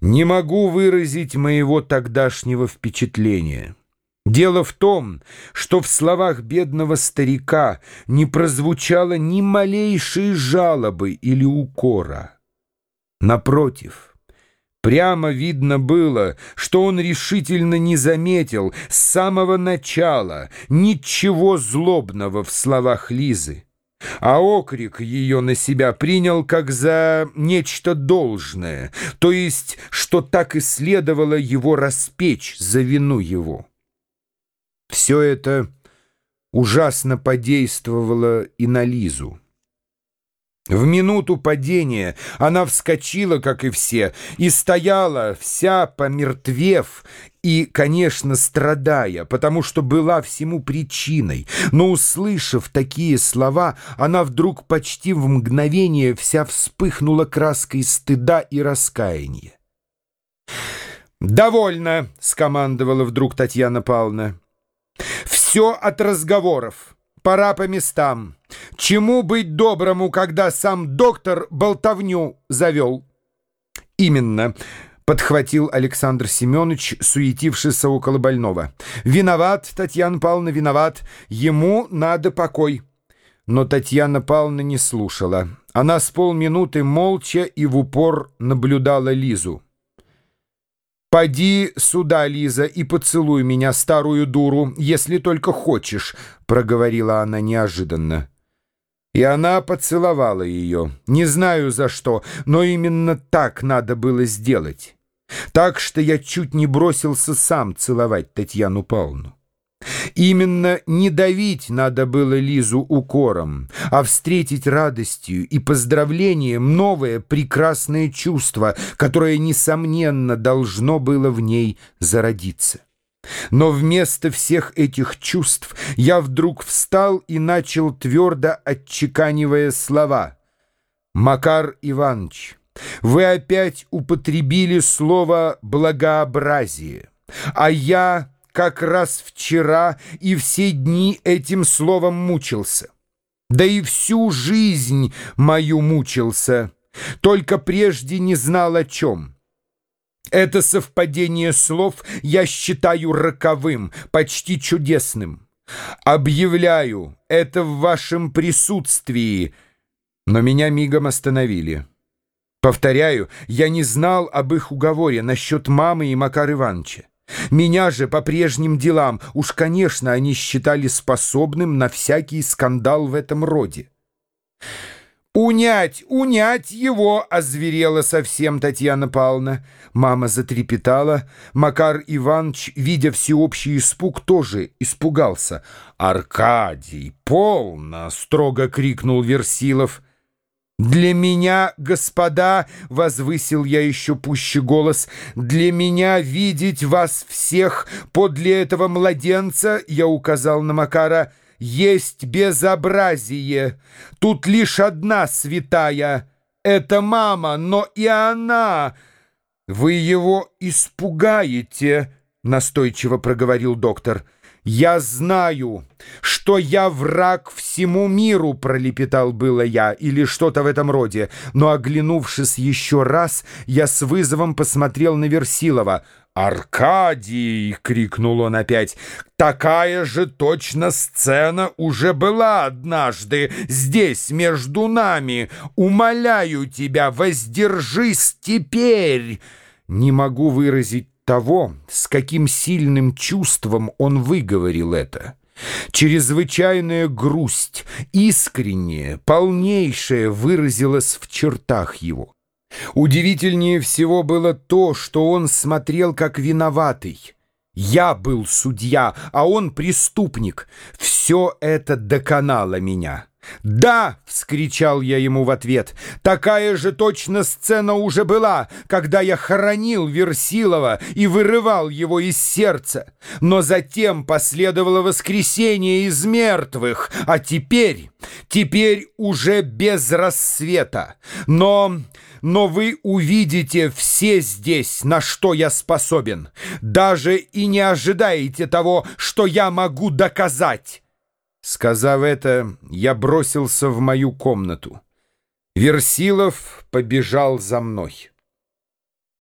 Не могу выразить моего тогдашнего впечатления. Дело в том, что в словах бедного старика не прозвучало ни малейшей жалобы или укора. Напротив, прямо видно было, что он решительно не заметил с самого начала ничего злобного в словах Лизы а окрик ее на себя принял как за нечто должное, то есть, что так и следовало его распечь за вину его. Все это ужасно подействовало и на Лизу. В минуту падения она вскочила, как и все, и стояла, вся помертвев и, конечно, страдая, потому что была всему причиной. Но, услышав такие слова, она вдруг почти в мгновение вся вспыхнула краской стыда и раскаяния. «Довольно!» — скомандовала вдруг Татьяна Павловна. «Все от разговоров. Пора по местам. Чему быть доброму, когда сам доктор болтовню завел?» «Именно!» — подхватил Александр Семенович, суетившийся около больного. «Виноват, Татьяна Павловна, виноват. Ему надо покой». Но Татьяна Павловна не слушала. Она с полминуты молча и в упор наблюдала Лизу. «Поди сюда, Лиза, и поцелуй меня, старую дуру, если только хочешь», — проговорила она неожиданно. И она поцеловала ее. Не знаю за что, но именно так надо было сделать. Так что я чуть не бросился сам целовать Татьяну Павловну. Именно не давить надо было Лизу укором, а встретить радостью и поздравлением новое прекрасное чувство, которое, несомненно, должно было в ней зародиться. Но вместо всех этих чувств я вдруг встал и начал твердо отчеканивая слова. «Макар Иванович, вы опять употребили слово «благообразие», а я как раз вчера и все дни этим словом мучился. Да и всю жизнь мою мучился, только прежде не знал о чем». Это совпадение слов я считаю роковым, почти чудесным. Объявляю это в вашем присутствии, но меня мигом остановили. Повторяю, я не знал об их уговоре насчет мамы и Макар Ивановича. Меня же по прежним делам, уж, конечно, они считали способным на всякий скандал в этом роде. «Унять, унять его!» — озверела совсем Татьяна Павловна. Мама затрепетала. Макар Иванович, видя всеобщий испуг, тоже испугался. «Аркадий, полно!» — строго крикнул Версилов. «Для меня, господа, — возвысил я еще пуще голос, — для меня видеть вас всех подле этого младенца, — я указал на Макара, — есть безобразие. Тут лишь одна святая. Это мама, но и она... Вы его испугаете, настойчиво проговорил доктор. «Я знаю, что я враг всему миру», — пролепетал было я, или что-то в этом роде, но, оглянувшись еще раз, я с вызовом посмотрел на Версилова — «Аркадий!» — крикнул он опять. «Такая же точно сцена уже была однажды здесь, между нами. Умоляю тебя, воздержись теперь!» Не могу выразить того, с каким сильным чувством он выговорил это. Чрезвычайная грусть, искренняя, полнейшая выразилась в чертах его. Удивительнее всего было то, что он смотрел как виноватый. Я был судья, а он преступник. Все это доконало меня. «Да!» — вскричал я ему в ответ. «Такая же точно сцена уже была, когда я хоронил Версилова и вырывал его из сердца. Но затем последовало воскресение из мертвых, а теперь, теперь уже без рассвета. Но...» но вы увидите все здесь, на что я способен. Даже и не ожидаете того, что я могу доказать». Сказав это, я бросился в мою комнату. Версилов побежал за мной.